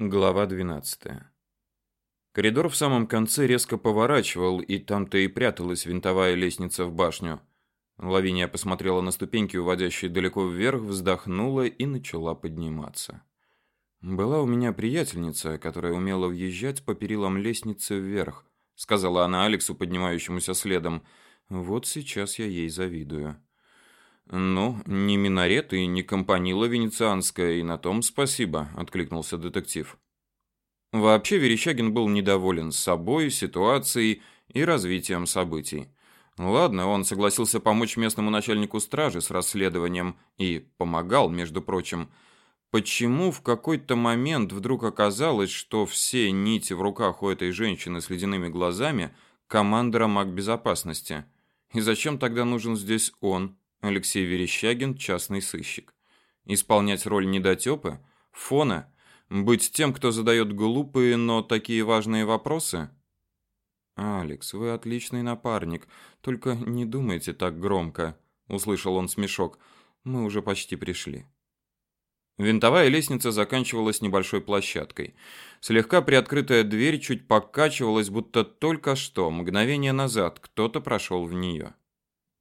Глава 12. Коридор в самом конце резко поворачивал, и там-то и пряталась винтовая лестница в башню. Лавиния посмотрела на ступеньки, уводящие далеко вверх, вздохнула и начала подниматься. Была у меня приятельница, которая умела въезжать по перилам лестницы вверх, сказала она Алексу, поднимающемуся следом. Вот сейчас я ей завидую. Ну, не минарет и не компанила венецианская, и на том спасибо, откликнулся детектив. Вообще Верещагин был недоволен собой, ситуацией и развитием событий. Ладно, он согласился помочь местному начальнику стражи с расследованием и помогал, между прочим. Почему в какой-то момент вдруг оказалось, что все нити в руках у этой женщины с ледяными глазами командора магбезопасности? И зачем тогда нужен здесь он? Алексей Верещагин, частный сыщик. Исполнять роль недотепы, фона, быть тем, кто задает глупые, но такие важные вопросы? Алекс, вы отличный напарник, только не думайте так громко, услышал он смешок. Мы уже почти пришли. Винтовая лестница заканчивалась небольшой площадкой. Слегка приоткрытая дверь чуть покачивалась, будто только что, мгновение назад, кто-то прошел в нее.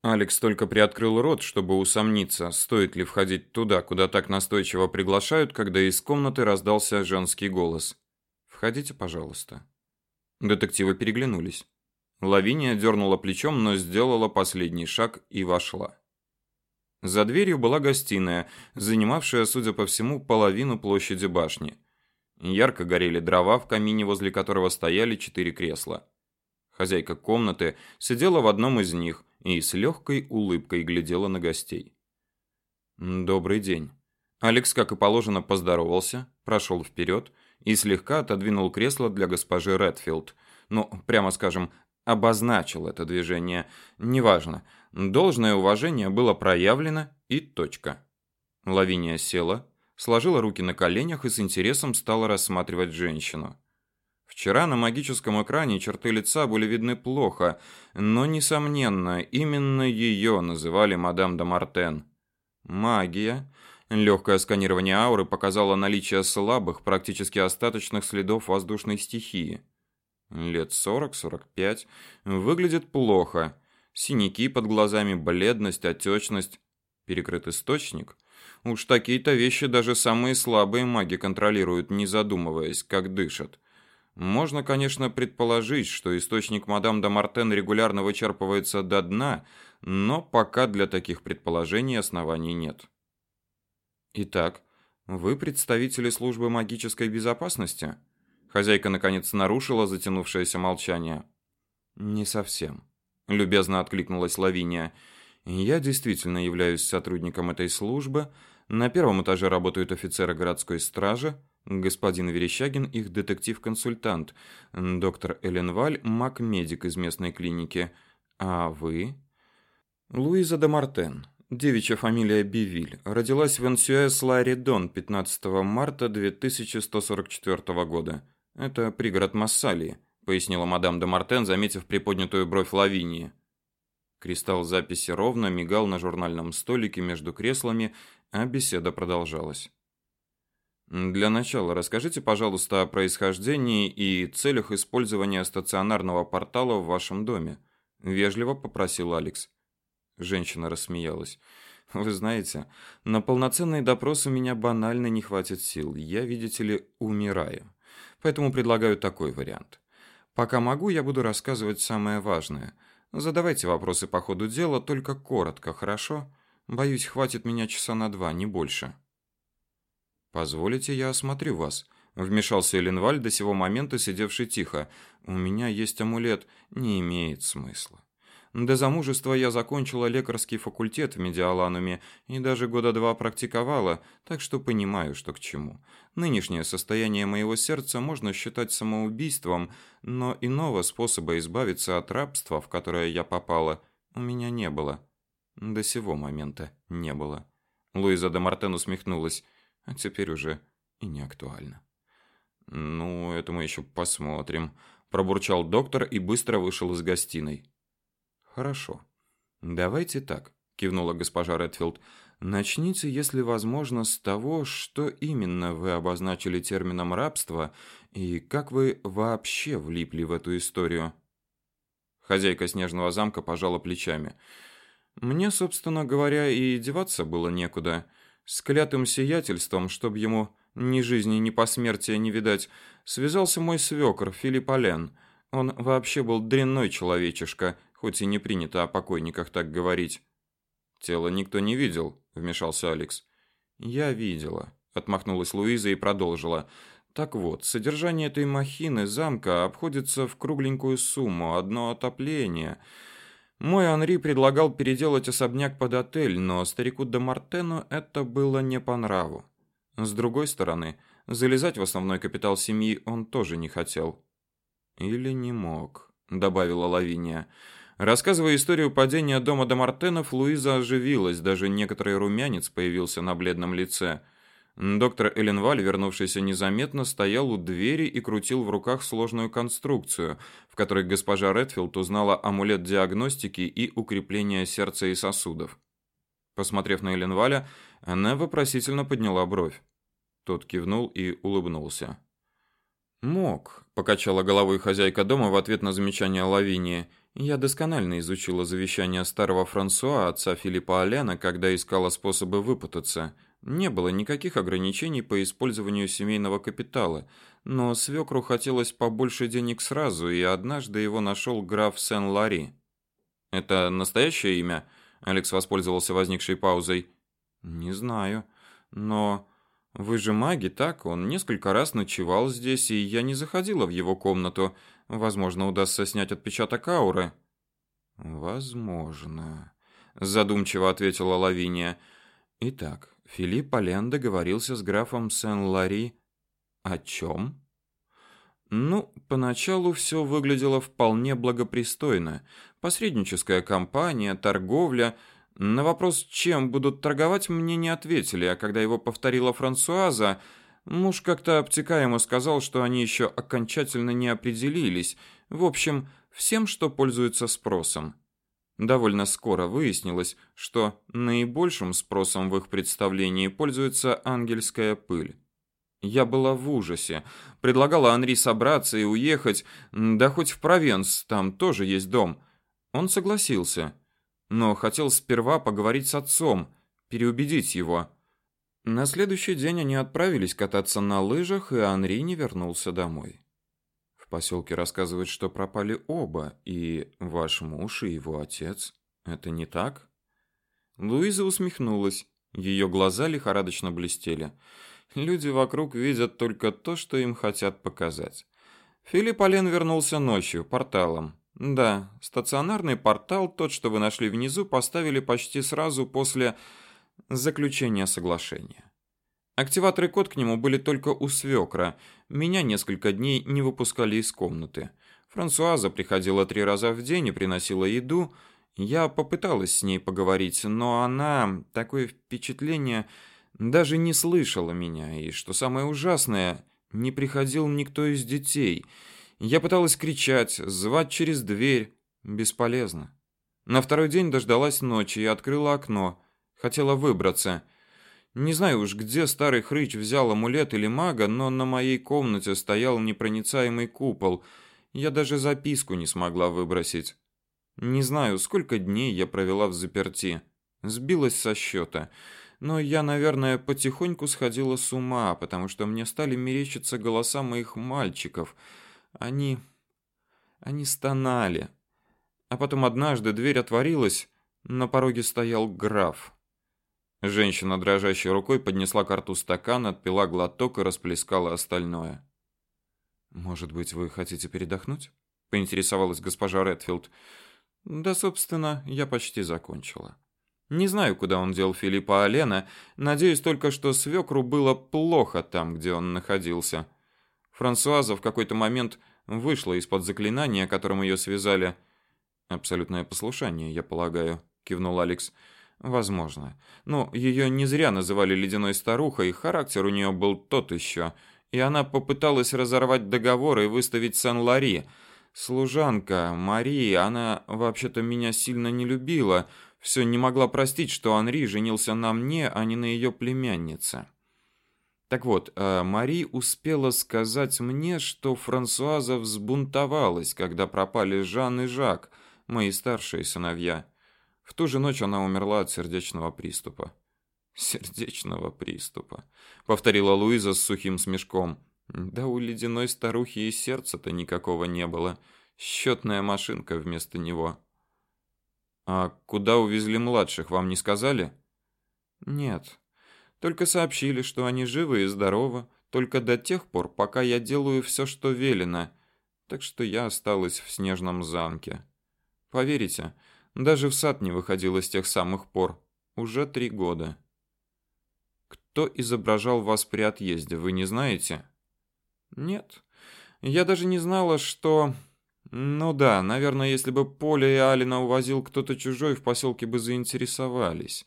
Алекс только приоткрыл рот, чтобы усомниться, стоит ли входить туда, куда так настойчиво приглашают, когда из комнаты раздался женский голос. Входите, пожалуйста. Детективы переглянулись. Лавиния дернула плечом, но сделала последний шаг и вошла. За дверью была гостиная, занимавшая, судя по всему, половину площади башни. Ярко горели дрова в камине, возле которого стояли четыре кресла. Хозяйка комнаты сидела в одном из них и с легкой улыбкой глядела на гостей. «Добрый день». Алекс, как и положено, поздоровался, прошел вперед и слегка отодвинул кресло для госпожи Редфилд. Ну, прямо скажем, обозначил это движение. Неважно. Должное уважение было проявлено и точка. Лавиния села, сложила руки на коленях и с интересом стала рассматривать женщину. Вчера на магическом экране черты лица были видны плохо, но несомненно, именно ее называли мадам де Мартен. Магия. Легкое сканирование ауры показало наличие слабых, практически остаточных следов воздушной стихии. Лет 40-45. Выглядит плохо. Синяки под глазами, бледность, отечность. Перекрыт источник. Уж такие-то вещи даже самые слабые маги контролируют, не задумываясь, как дышат. Можно, конечно, предположить, что источник мадам де Мартен регулярно вычерпывается до дна, но пока для таких предположений оснований нет. Итак, вы представители службы магической безопасности? Хозяйка наконец нарушила затянувшееся молчание. Не совсем, любезно откликнулась Лавиния. Я действительно являюсь сотрудником этой службы. На первом этаже работают офицеры городской стражи, Господин Верещагин их детектив-консультант, доктор Эленваль, маг-медик из местной клиники. А вы? Луиза де Мартен. Девичья фамилия Бивиль. Родилась в Энсюэс-Ларидон 15 марта 2144 года. Это пригород Массалии, пояснила мадам де Мартен, заметив приподнятую бровь Лавинии. Кристалл записи ровно мигал на журнальном столике между креслами, а беседа продолжалась. Для начала расскажите, пожалуйста, о происхождении и целях использования стационарного портала в вашем доме, вежливо попросил Алекс. Женщина рассмеялась. Вы знаете, на полноценный допрос у меня банально не хватит сил. Я, видите ли, умираю. Поэтому предлагаю такой вариант. Пока могу, я буду рассказывать самое важное. Задавайте вопросы по ходу дела, только коротко, хорошо? Боюсь, хватит меня часа на два, не больше. Позволите, я осмотрю вас, вмешался Эленваль до сего момента сидевший тихо. У меня есть амулет, не имеет смысла. До замужества я закончила лекарский факультет в Медиалануме и даже года два практиковала, так что понимаю, что к чему. Нынешнее состояние моего сердца можно считать самоубийством, но иного способа избавиться от рабства, в которое я попала, у меня не было. До сего момента не было. Луиза де Мартен усмехнулась а теперь уже и не актуально. Ну, это мы еще посмотрим, пробурчал доктор и быстро вышел из гостиной. Хорошо. Давайте так, кивнула госпожа Редфилд. Начните, если возможно, с того, что именно вы обозначили термином рабство и как вы вообще влипли в эту историю. Хозяйка снежного замка пожала плечами. Мне, собственно говоря, и деваться было некуда. С клятым сиятельством, чтоб ему ни жизни, ни посмертия не видать, связался мой свекр Филипп Ален. Он вообще был дрянной человечишка, хоть и не принято о покойниках так говорить. Тело никто не видел, вмешался Алекс. Я видела, отмахнулась Луиза и продолжила. Так вот, содержание этой махины замка обходится в кругленькую сумму, одно отопление. Мой Анри предлагал переделать особняк под отель, но старику де Мартену это было не по нраву. С другой стороны, залезать в основной капитал семьи он тоже не хотел. Или не мог, добавила Лавиния. Рассказывая историю падения дома де Мартенов, Луиза оживилась, даже некоторый румянец появился на бледном лице. Доктор Эленваль, вернувшийся незаметно, стоял у двери и крутил в руках сложную конструкцию, в которой госпожа Редфилд узнала амулет диагностики и укрепления сердца и сосудов. Посмотрев на Эленваля, она вопросительно подняла бровь. Тот кивнул и улыбнулся. «Мог», — покачала головой хозяйка дома в ответ на замечание Лавинии. «Я досконально изучила завещание старого Франсуа, отца Филиппа Алена, когда искала способы выпутаться. Не было никаких ограничений по использованию семейного капитала, но свекру хотелось побольше денег сразу, и однажды его нашел граф Сен-Лари. «Это настоящее имя?» Алекс воспользовался возникшей паузой. «Не знаю, но...» «Вы же маги, так? Он несколько раз ночевал здесь, и я не заходила в его комнату. Возможно, удастся снять отпечаток ауры». «Возможно», — задумчиво ответила Лавиния. «Итак, Филипп Ален договорился с графом Сен-Лари о чем? Ну, поначалу все выглядело вполне благопристойно. Посредническая кампания, торговля. На вопрос, чем будут торговать, мне не ответили, а когда его повторила Франсуаза, муж как-то обтекаемо сказал, что они еще окончательно не определились. В общем, всем, что пользуется спросом. Довольно скоро выяснилось, что наибольшим спросом в их представлении пользуется ангельская пыль. Я была в ужасе. Предлагала Анри собраться и уехать, да хоть в Провенс, там тоже есть дом. Он согласился, но хотел сперва поговорить с отцом, переубедить его. На следующий день они отправились кататься на лыжах, и Анри не вернулся домой поселке рассказывают, что пропали оба, и ваш муж, и его отец. Это не так?» Луиза усмехнулась. Ее глаза лихорадочно блестели. Люди вокруг видят только то, что им хотят показать. Филипп Ален вернулся ночью, порталом. Да, стационарный портал, тот, что вы нашли внизу, поставили почти сразу после заключения соглашения. Активатор и код к нему были только у свекра. Меня несколько дней не выпускали из комнаты. Франсуаза приходила три раза в день и приносила еду. Я попыталась с ней поговорить, но она, такое впечатление, даже не слышала меня. И что самое ужасное, не приходил никто из детей. Я пыталась кричать, звать через дверь. Бесполезно. На второй день дождалась ночи и открыла окно. Хотела выбраться. Не знаю уж, где старый хрыч взял амулет или мага, но на моей комнате стоял непроницаемый купол. Я даже записку не смогла выбросить. Не знаю, сколько дней я провела в заперти. Сбилась со счета. Но я, наверное, потихоньку сходила с ума, потому что мне стали мерещиться голоса моих мальчиков. Они... они стонали. А потом однажды дверь отворилась, на пороге стоял граф. Женщина дрожащей рукой поднесла к рту стакан, отпила глоток и расплескала остальное. «Может быть, вы хотите передохнуть?» — поинтересовалась госпожа Редфилд. «Да, собственно, я почти закончила. Не знаю, куда он дел Филиппа Алена, надеюсь только, что свекру было плохо там, где он находился. Франсуаза в какой-то момент вышла из-под заклинания, которым ее связали. Абсолютное послушание, я полагаю», — кивнул Алекс. Возможно. Но ее не зря называли ледяной старухой, характер у нее был тот еще. И она попыталась разорвать договор и выставить Сен-Лари. Служанка, Мария, она вообще-то меня сильно не любила. Все не могла простить, что Анри женился на мне, а не на ее племяннице. Так вот, э, Мари успела сказать мне, что Франсуаза взбунтовалась, когда пропали Жан и Жак, мои старшие сыновья. В ту же ночь она умерла от сердечного приступа. Сердечного приступа, повторила Луиза с сухим смешком. Да у ледяной старухи и сердца-то никакого не было. Счетная машинка вместо него. А куда увезли младших, вам не сказали? Нет. Только сообщили, что они живы и здоровы, только до тех пор, пока я делаю все, что велено. Так что я осталась в снежном замке. Поверите, даже в сад не выходила с тех самых пор. Уже три года. Кто изображал вас при отъезде, вы не знаете? Нет. Я даже не знала, что ну да, наверное, если бы Поля и Алина увозил кто-то чужой, в поселке бы заинтересовались.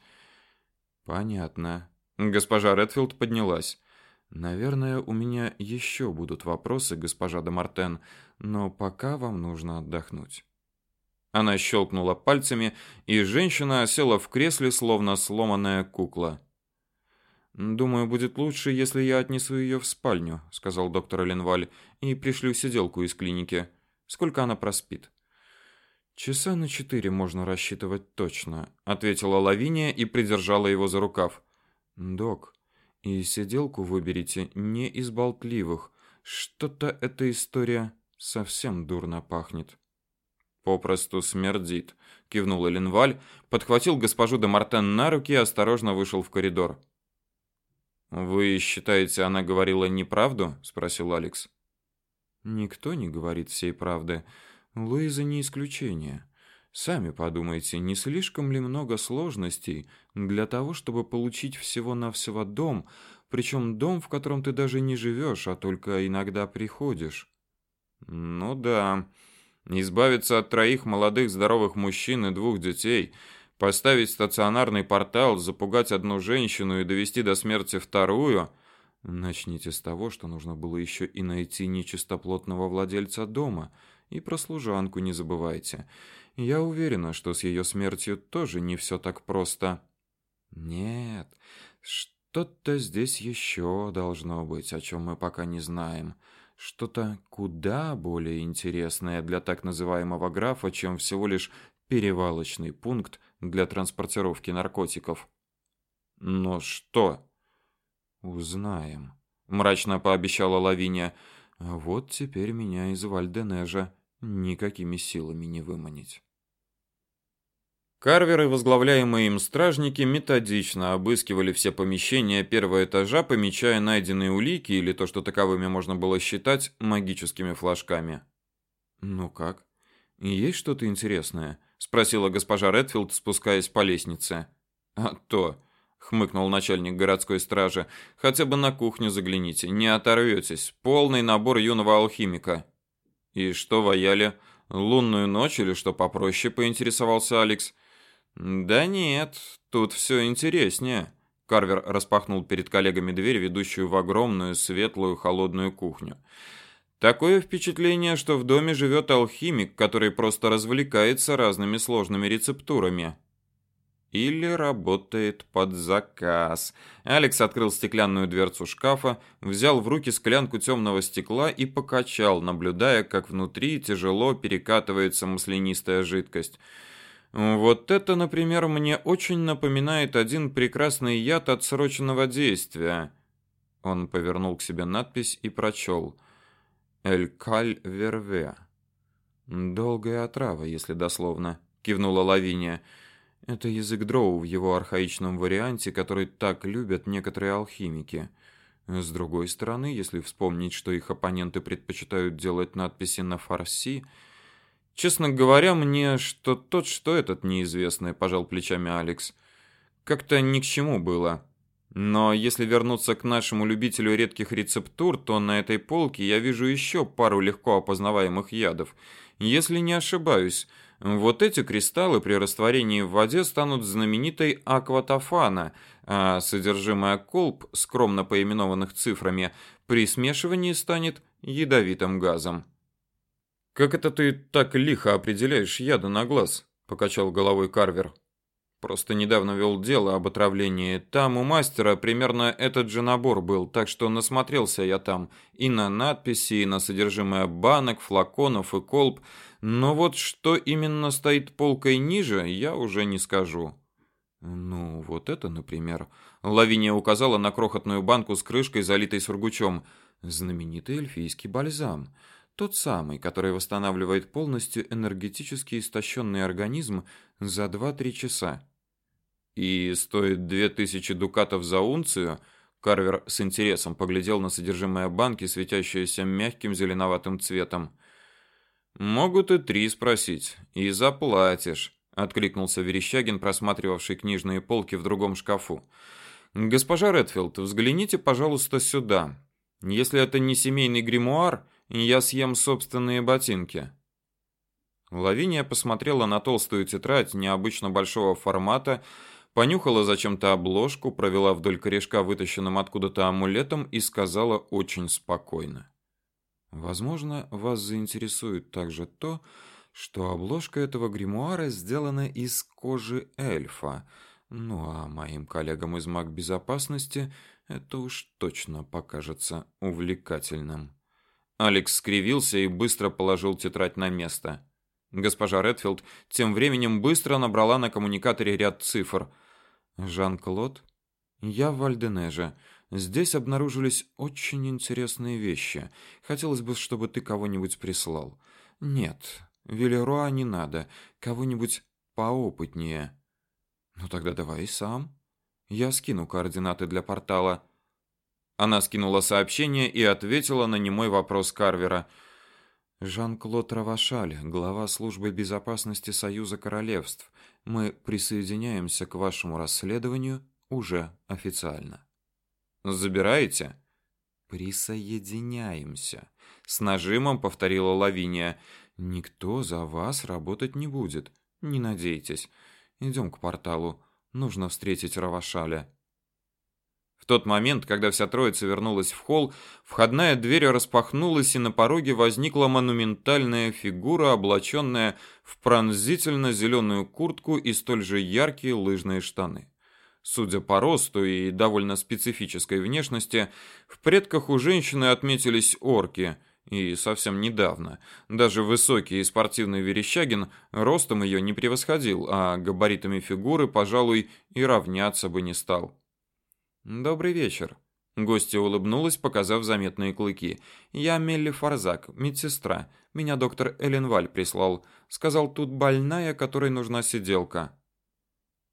Понятно. Госпожа Редфилд поднялась. Наверное, у меня еще будут вопросы, госпожа де Мартен, но пока вам нужно отдохнуть. Она щелкнула пальцами, и женщина села в кресле, словно сломанная кукла. Думаю, будет лучше, если я отнесу ее в спальню, сказал доктор Ленваль, и пришлю сиделку из клиники. Сколько она проспит? Часа на четыре можно рассчитывать точно, ответила Лавиния и придержала его за рукав. Док, и сиделку выберите не из болтливых. Что-то эта история совсем дурно пахнет. Попросту смердит, кивнул Ленваль, подхватил госпожу де Мартен на руки и осторожно вышел в коридор. Вы считаете, она говорила неправду? спросил Алекс. Никто не говорит всей правды. Луиза не исключение. Сами подумайте, не слишком ли много сложностей для того, чтобы получить всего-навсего дом, причем дом, в котором ты даже не живешь, а только иногда приходишь? Ну да. Избавиться от троих молодых здоровых мужчин и двух детей, поставить стационарный портал, запугать одну женщину и довести до смерти вторую — Начните с того, что нужно было еще и найти нечистоплотного владельца дома, и про служанку не забывайте. Я уверена, что с ее смертью тоже не все так просто. Нет, что-то здесь еще должно быть, о чем мы пока не знаем. Что-то куда более интересное для так называемого графа, чем всего лишь перевалочный пункт для транспортировки наркотиков. Но что? Узнаем, мрачно пообещала Лавиния. Вот теперь меня из Вальденежа никакими силами не выманить. Карверы, возглавляемые им стражники, методично обыскивали все помещения первого этажа, помечая найденные улики или то, что таковыми можно было считать, магическими флажками. Ну как? Есть что-то интересное? спросила госпожа Редфилд, спускаясь по лестнице. А то хмыкнул начальник городской стражи. Хотя бы на кухню загляните, не оторветесь. Полный набор юного алхимика. И что вояли? Лунную ночь или что попроще, поинтересовался Алекс. Да нет, тут все интереснее. Карвер распахнул перед коллегами дверь, ведущую в огромную светлую холодную кухню. Такое впечатление, что в доме живет алхимик, который просто развлекается разными сложными рецептурами. Или работает под заказ. Алекс открыл стеклянную дверцу шкафа, взял в руки склянку темного стекла и покачал, наблюдая, как внутри тяжело перекатывается маслянистая жидкость. Вот это, например, мне очень напоминает один прекрасный яд отсроченного действия. Он повернул к себе надпись и прочел. «Эль каль верве». «Долгая отрава, если дословно», — кивнула Лавиния. Это язык дроу в его архаичном варианте, который так любят некоторые алхимики. С другой стороны, если вспомнить, что их оппоненты предпочитают делать надписи на фарси, честно говоря, мне что тот, что этот неизвестный, пожал плечами Алекс. Как-то ни к чему было. Но если вернуться к нашему любителю редких рецептур, то на этой полке я вижу еще пару легко опознаваемых ядов. Если не ошибаюсь, вот эти кристаллы при растворении в воде станут знаменитой акватофана, а содержимое колб, скромно поименованных цифрами, при смешивании станет ядовитым газом. Как это ты так лихо определяешь яды на глаз? покачал головой Карвер. Просто недавно вел дело об отравлении. Там у мастера примерно этот же набор был, так что насмотрелся я там и на надписи, и на содержимое банок, флаконов и колб. Но вот что именно стоит полкой ниже, я уже не скажу. Ну, вот это, например. Лавиния указала на крохотную банку с крышкой, залитой сургучом. Знаменитый эльфийский бальзам. Тот самый, который восстанавливает полностью энергетически истощенный организм за 2-3 часа. И стоит 2000 дукатов за унцию. Карвер с интересом поглядел на содержимое банки, светящееся мягким зеленоватым цветом. Могут и три спросить, и заплатишь, откликнулся Верещагин, просматривавший книжные полки в другом шкафу. Госпожа Редфилд, взгляните, пожалуйста, сюда. Если это не семейный гримуар, я съем собственные ботинки. Лавиния посмотрела на толстую тетрадь необычно большого формата, понюхала зачем-то обложку, провела вдоль корешка вытащенным откуда-то амулетом и сказала очень спокойно: "Возможно, вас заинтересует также то, что обложка этого гримуара сделана из кожи эльфа. Ну а моим коллегам из маг безопасности это уж точно покажется увлекательным". Алекс скривился и быстро положил тетрадь на место. Госпожа Редфилд тем временем быстро набрала на коммуникаторе ряд цифр. Жан-Клод, я в Вальденеже. Здесь обнаружились очень интересные вещи. Хотелось бы, чтобы ты кого-нибудь прислал. Нет, Велеруа не надо, кого-нибудь поопытнее. Ну тогда давай сам. Я скину координаты для портала. Она скинула сообщение и ответила на немой вопрос Карвера. Жан-Клод Равашаль, глава службы безопасности Союза королевств. Мы присоединяемся к вашему расследованию уже официально. Забираете? Присоединяемся. С нажимом повторила Лавиния. Никто за вас работать не будет. Не надейтесь. Идем к порталу. Нужно встретить Равашаля. Тот момент, когда вся троица вернулась в холл, входная дверь распахнулась, и на пороге возникла монументальная фигура, облаченная в пронзительно зеленую куртку и столь же яркие лыжные штаны. Судя по росту и довольно специфической внешности, в предках у женщины отметились орки, и совсем недавно. Даже высокий и спортивный Верещагин ростом ее не превосходил, а габаритами фигуры, пожалуй, и равняться бы не стал. Добрый вечер. Гостья улыбнулась, показав заметные клыки. Я Мелли Фарзак, медсестра. Меня доктор Эленваль прислал. Сказал, тут больная, которой нужна сиделка.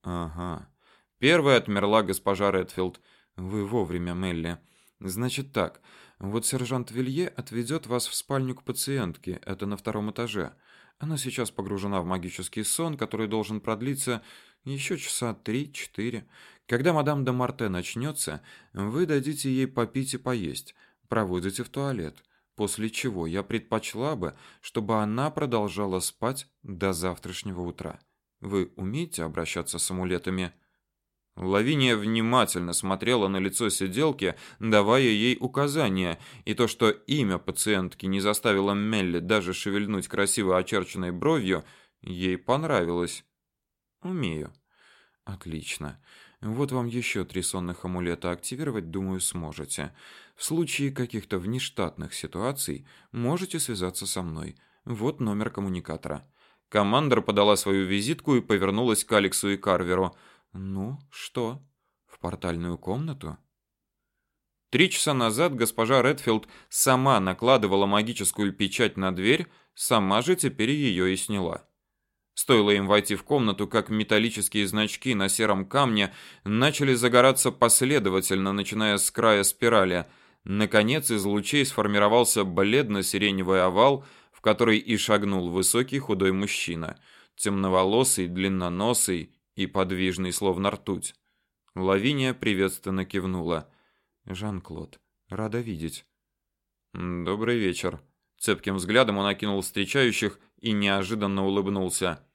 Ага. Первая отмерла госпожа Редфилд. Вы вовремя, Мелли. Значит так. Вот сержант Вилье отведет вас в спальню к пациентке. Это на втором этаже. Она сейчас погружена в магический сон, который должен продлиться еще часа три-четыре. Когда мадам де Марте начнется, вы дадите ей попить и поесть, проводите в туалет, после чего я предпочла бы, чтобы она продолжала спать до завтрашнего утра. Вы умеете обращаться с амулетами? Лавиния внимательно смотрела на лицо сиделки, давая ей указания, и то, что имя пациентки не заставило Мелли даже шевельнуть красиво очерченной бровью, ей понравилось. Умею. Отлично. Вот вам еще три сонных амулета активировать, думаю, сможете. В случае каких-то внештатных ситуаций можете связаться со мной. Вот номер коммуникатора. Командор подала свою визитку и повернулась к Алексу и Карверу. Ну, что? В портальную комнату? Три часа назад госпожа Редфилд сама накладывала магическую печать на дверь, сама же теперь ее и сняла. Стоило им войти в комнату, как металлические значки на сером камне начали загораться последовательно, начиная с края спирали. Наконец из лучей сформировался бледно-сиреневый овал, в который и шагнул высокий худой мужчина, темноволосый, длинноносый и подвижный, словно ртуть. Лавиния приветственно кивнула. Жан-Клод, рада видеть. Добрый вечер. Цепким взглядом он окинул встречающих и неожиданно улыбнулся.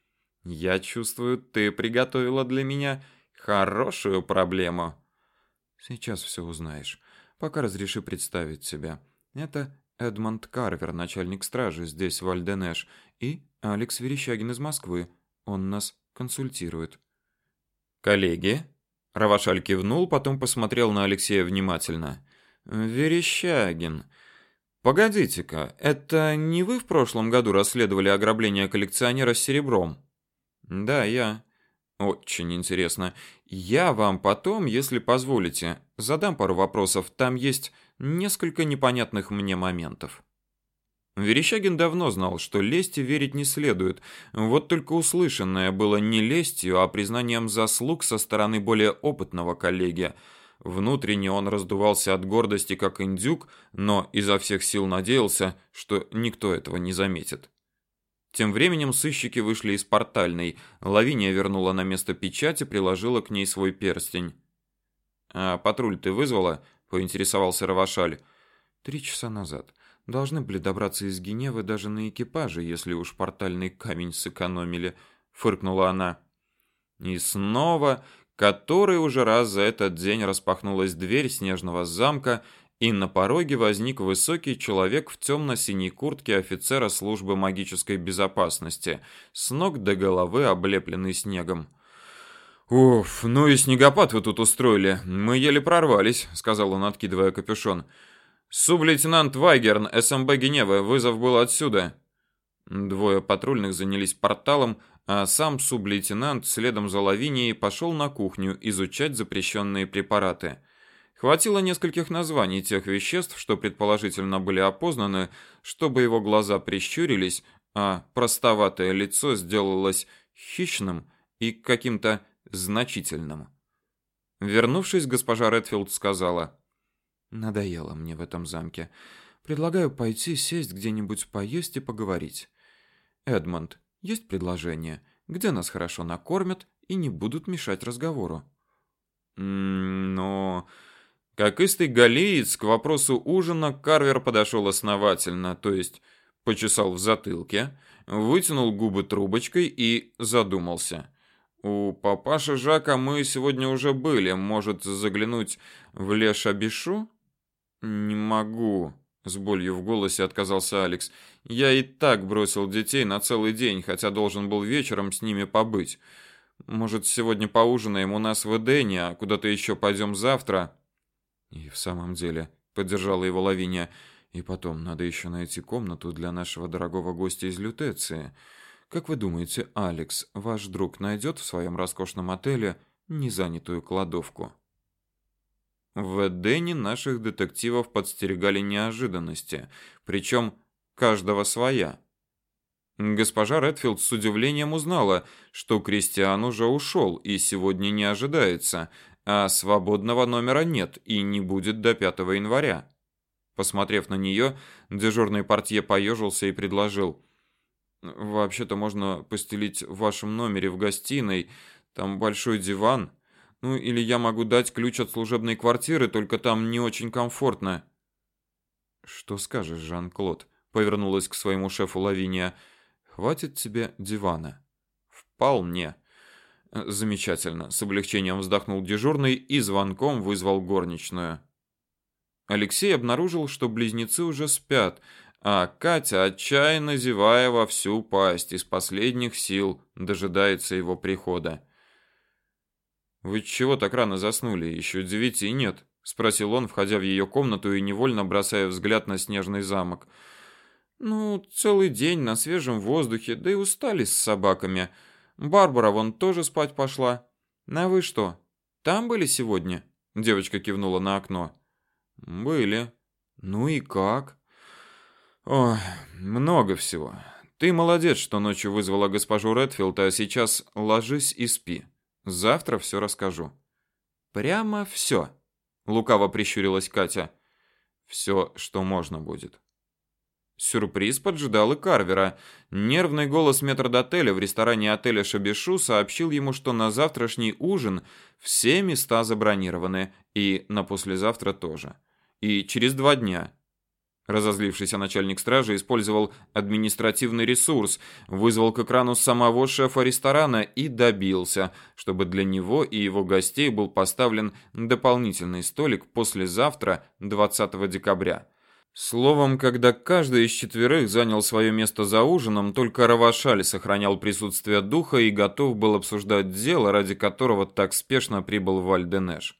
Я чувствую, ты приготовила для меня хорошую проблему. Сейчас все узнаешь. Пока разреши представить себя. Это Эдмонд Карвер, начальник стражи здесь в Альденеш, и Алекс Верещагин из Москвы. Он нас консультирует. Коллеги? Равашаль кивнул, потом посмотрел на Алексея внимательно. Верещагин. Погодите-ка, это не вы в прошлом году расследовали ограбление коллекционера с серебром? Да, я. Очень интересно. Я вам потом, если позволите, задам пару вопросов. Там есть несколько непонятных мне моментов. Верещагин давно знал, что лести верить не следует. Вот только услышанное было не лестью, а признанием заслуг со стороны более опытного коллеги. Внутренне он раздувался от гордости, как индюк, но изо всех сил надеялся, что никто этого не заметит. Тем временем сыщики вышли из портальной. Лавиния вернула на место печать и приложила к ней свой перстень. «А патруль ты вызвала?» – поинтересовался Равашаль. «Три часа назад. Должны были добраться из Геневы даже на экипаже, если уж портальный камень сэкономили», – фыркнула она. И снова, который уже раз за этот день распахнулась дверь снежного замка, и на пороге возник высокий человек в темно-синей куртке офицера службы магической безопасности, с ног до головы облепленный снегом. «Уф, ну и снегопад вы тут устроили. Мы еле прорвались», — сказал он, откидывая капюшон. «Сублейтенант Вайгерн, СМБ Генева, вызов был отсюда». Двое патрульных занялись порталом, а сам сублейтенант следом за Лавинией пошел на кухню изучать запрещенные препараты. Хватило нескольких названий тех веществ, что предположительно были опознаны, чтобы его глаза прищурились, а простоватое лицо сделалось хищным и каким-то значительным. Вернувшись, госпожа Редфилд сказала: "Надоело мне в этом замке. Предлагаю пойти сесть где-нибудь поесть и поговорить. Эдмонд, есть предложение, где нас хорошо накормят и не будут мешать разговору?" "Но как истый галеец к вопросу ужина Карвер подошел основательно, то есть почесал в затылке, вытянул губы трубочкой и задумался. У папаши Жака мы сегодня уже были, может заглянуть в Лешабишу? Не могу, с болью в голосе отказался Алекс. Я и так бросил детей на целый день, хотя должен был вечером с ними побыть. Может, сегодня поужинаем у нас в Эдене, а куда-то еще пойдем завтра? И в самом деле, поддержала его Лавиния. И потом, надо еще найти комнату для нашего дорогого гостя из Лютеции. Как вы думаете, Алекс, ваш друг найдет в своем роскошном отеле незанятую кладовку? В Эдене наших детективов подстерегали неожиданности, причем каждого своя. Госпожа Редфилд с удивлением узнала, что Кристиан уже ушел и сегодня не ожидается, а свободного номера нет и не будет до 5 января. Посмотрев на нее, дежурный портье поежился и предложил: "Вообще-то можно постелить в вашем номере в гостиной, там большой диван. Ну или я могу дать ключ от служебной квартиры, только там не очень комфортно". "Что скажешь, Жан-Клод?" повернулась к своему шефу Лавиния. "Хватит тебе дивана?" "Вполне", Замечательно, с облегчением вздохнул дежурный и звонком вызвал горничную. Алексей обнаружил, что близнецы уже спят, а Катя, отчаянно зевая во всю пасть, из последних сил дожидается его прихода. Вы чего так рано заснули? Еще девяти нет, спросил он, входя в ее комнату и невольно бросая взгляд на снежный замок. Ну, целый день на свежем воздухе, да и устали с собаками. Барбара вон тоже спать пошла. На вы что? Там были сегодня? Девочка кивнула на окно. Были. Ну и как? Ой, много всего. Ты молодец, что ночью вызвала госпожу Редфилд, а сейчас ложись и спи. Завтра все расскажу. Прямо все. Лукаво прищурилась Катя. Все, что можно будет. Сюрприз поджидал и Карвера. Нервный голос метрдотеля в ресторане отеля Шабишу сообщил ему, что на завтрашний ужин все места забронированы, и на послезавтра тоже. И через два дня. Разозлившийся начальник стражи использовал административный ресурс, вызвал к экрану самого шефа ресторана и добился, чтобы для него и его гостей был поставлен дополнительный столик послезавтра, 20 декабря. Словом, когда каждый из четверых занял свое место за ужином, только Равашаль сохранял присутствие духа и готов был обсуждать дело, ради которого так спешно прибыл в Вальденеш.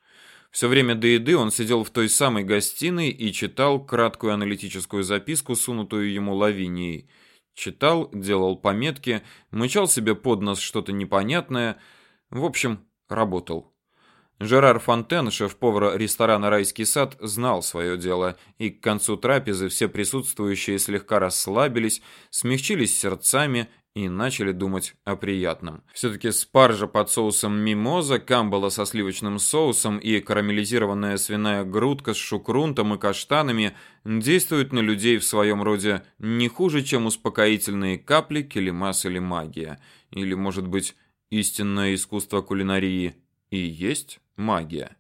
Все время до еды он сидел в той самой гостиной и читал краткую аналитическую записку, сунутую ему Лавинией. Читал, делал пометки, мычал себе под нос что-то непонятное. В общем, работал. Жерар Фонтен, шеф-повар ресторана «Райский сад», знал свое дело, и к концу трапезы все присутствующие слегка расслабились, смягчились сердцами и начали думать о приятном. Все-таки спаржа под соусом мимоза, камбала со сливочным соусом и карамелизированная свиная грудка с шукрунтом и каштанами действуют на людей в своем роде не хуже, чем успокоительные капли, келемас или магия. Или, может быть, истинное искусство кулинарии и есть магия.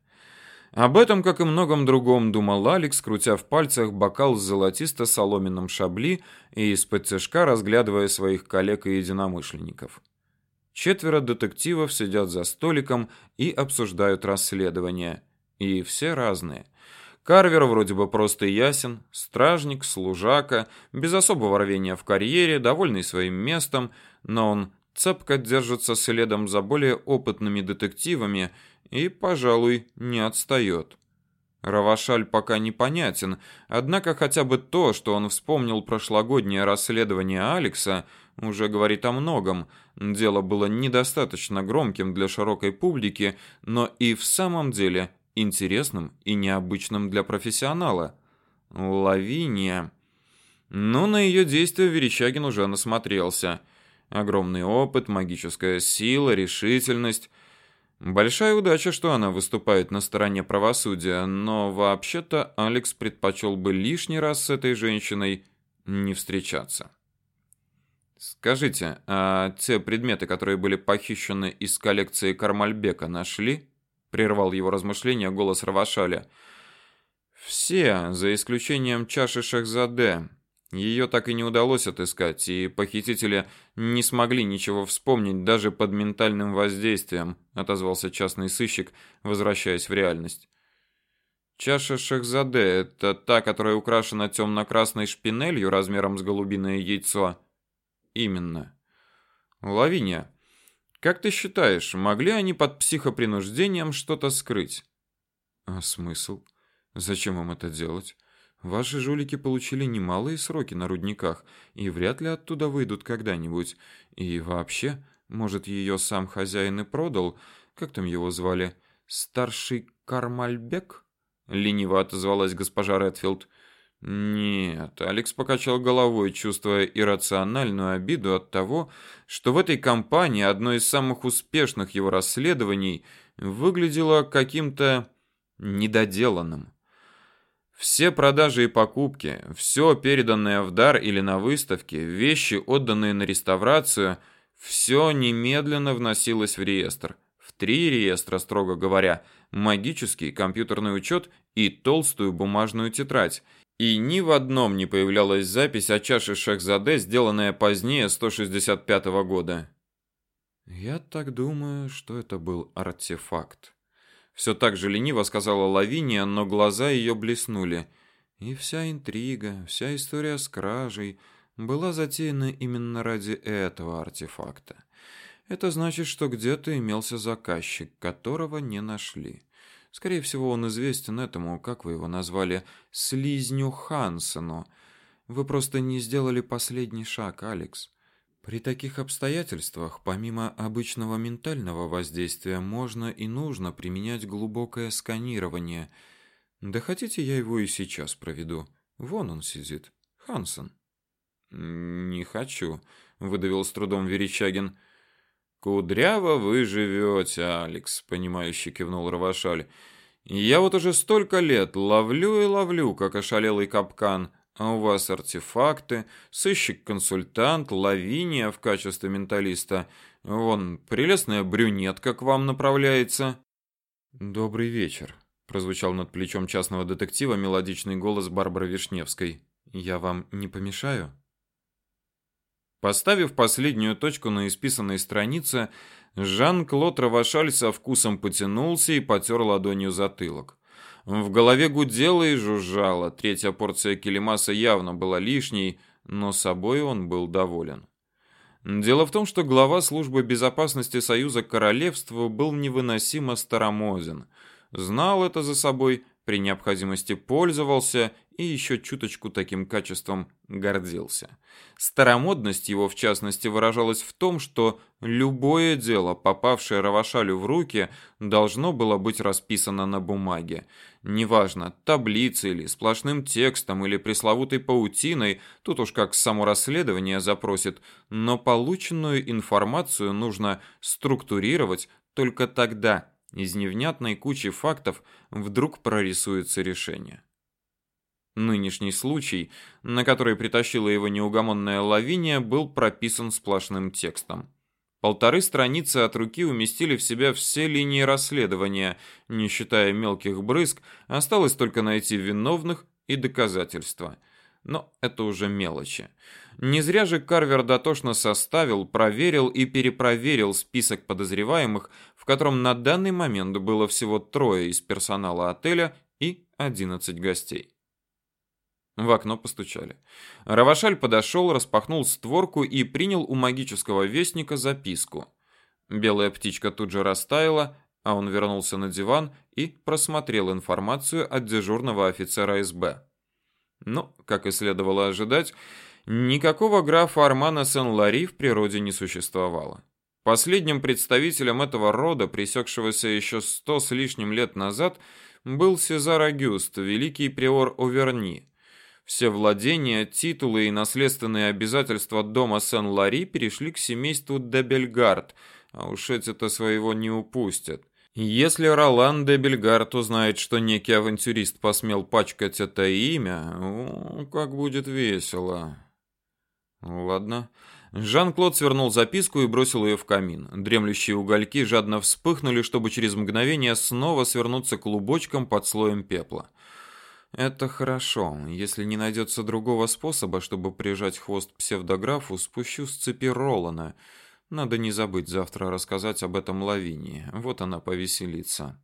Об этом, как и многом другом, думал Алекс, крутя в пальцах бокал с золотисто-соломенным шабли и из-под тяжка разглядывая своих коллег и единомышленников. Четверо детективов сидят за столиком и обсуждают расследование. И все разные. Карвер вроде бы просто ясен, стражник, служака, без особого рвения в карьере, довольный своим местом, но он цепко держится следом за более опытными детективами и, пожалуй, не отстает. Равашаль пока непонятен, однако хотя бы то, что он вспомнил прошлогоднее расследование Алекса, уже говорит о многом. Дело было недостаточно громким для широкой публики, но и в самом деле интересным и необычным для профессионала. Лавиния. Но на ее действия Верещагин уже насмотрелся. Огромный опыт, магическая сила, решительность. Большая удача, что она выступает на стороне правосудия, но вообще-то Алекс предпочел бы лишний раз с этой женщиной не встречаться. Скажите, а те предметы, которые были похищены из коллекции Кармальбека, нашли? Прервал его размышления голос Равашаля. Все, за исключением чаши Шахзаде. Ее так и не удалось отыскать, и похитители не смогли ничего вспомнить даже под ментальным воздействием, отозвался частный сыщик, возвращаясь в реальность. Чаша Шахзаде это та, которая украшена темно-красной шпинелью размером с голубиное яйцо. Именно. Лавиния, как ты считаешь, могли они под психопринуждением что-то скрыть? А смысл? Зачем им это делать? Ваши жулики получили немалые сроки на рудниках и вряд ли оттуда выйдут когда-нибудь. И вообще, может, ее сам хозяин и продал, как там его звали, старший Кармальбек? Лениво отозвалась госпожа Редфилд. Нет, Алекс покачал головой, чувствуя иррациональную обиду от того, что в этой компании одно из самых успешных его расследований выглядело каким-то недоделанным. Все продажи и покупки, все переданное в дар или на выставке, вещи, отданные на реставрацию, все немедленно вносилось в реестр. В три реестра, строго говоря, магический, компьютерный учет и толстую бумажную тетрадь. И ни в одном не появлялась запись о чаше Шахзаде, сделанная позднее 165 года. Я так думаю, что это был артефакт. Все так же лениво сказала Лавиния, но глаза ее блеснули. И вся интрига, вся история с кражей была затеяна именно ради этого артефакта. Это значит, что где-то имелся заказчик, которого не нашли. Скорее всего, он известен этому, как вы его назвали, слизню Хансену. Вы просто не сделали последний шаг, Алекс. При таких обстоятельствах, помимо обычного ментального воздействия, можно и нужно применять глубокое сканирование. Да хотите, я его и сейчас проведу. Вон он сидит. Хансен. Не хочу, выдавил с трудом Верещагин. Кудряво вы живете, Алекс, понимающе кивнул Равашаль. Я вот уже столько лет ловлю и ловлю, как ошалелый капкан. А у вас артефакты, сыщик-консультант, Лавиния в качестве менталиста. Вон, прелестная брюнетка к вам направляется. Добрый вечер, прозвучал над плечом частного детектива мелодичный голос Барбары Вишневской. Я вам не помешаю? Поставив последнюю точку на исписанной странице, Жан-Клод Равашаль со вкусом потянулся и потер ладонью затылок. В голове гудело и жужжало. Третья порция килимаса явно была лишней, но собой он был доволен. Дело в том, что глава службы безопасности Союза Королевств был невыносимо старомоден. Знал это за собой, при необходимости пользовался и еще чуточку таким качеством гордился. Старомодность его, в частности, выражалась в том, что любое дело, попавшее Равашалю в руки, должно было быть расписано на бумаге. Неважно, таблицей или сплошным текстом или пресловутой паутиной, тут уж как само расследование запросит, но полученную информацию нужно структурировать только тогда, из невнятной кучи фактов вдруг прорисуется решение. Нынешний случай, на который притащила его неугомонная Лавиния, был прописан сплошным текстом. Полторы страницы от руки уместили в себя все линии расследования, не считая мелких брызг, осталось только найти виновных и доказательства. Но это уже мелочи. Не зря же Карвер дотошно составил, проверил и перепроверил список подозреваемых, в котором на данный момент было всего трое из персонала отеля и 11 гостей. В окно постучали. Равашаль подошел, распахнул створку и принял у магического вестника записку. Белая птичка тут же растаяла, а он вернулся на диван и просмотрел информацию от дежурного офицера СБ. Но, как и следовало ожидать, никакого графа Армана Сен-Лари в природе не существовало. Последним представителем этого рода, пресекшегося еще сто с лишним лет назад, был Сезар Агюст, великий приор Оверни, все владения, титулы и наследственные обязательства дома Сен-Лари перешли к семейству де Бельгард, а уж эти-то своего не упустят. Если Ролан де Бельгард узнает, что некий авантюрист посмел пачкать это имя, о, как будет весело. Ладно. Жан-Клод свернул записку и бросил ее в камин. Дремлющие угольки жадно вспыхнули, чтобы через мгновение снова свернуться клубочком под слоем пепла. Это хорошо. Если не найдется другого способа, чтобы прижать хвост псевдографу, спущу с цепи Ролана. Надо не забыть завтра рассказать об этом Лавинии. Вот она повеселится.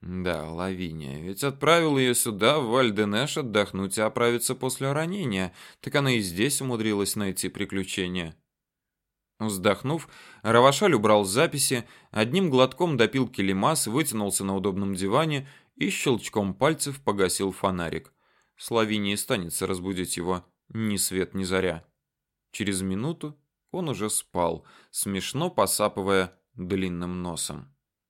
Да, Лавиния. Ведь отправил ее сюда, в Вальденеш, отдохнуть и оправиться после ранения. Так она и здесь умудрилась найти приключения. Вздохнув, Равашаль убрал записи, одним глотком допил килимас, вытянулся на удобном диване и щелчком пальцев погасил фонарик. Славине станется разбудить его ни свет ни заря. Через минуту он уже спал, смешно посапывая длинным носом.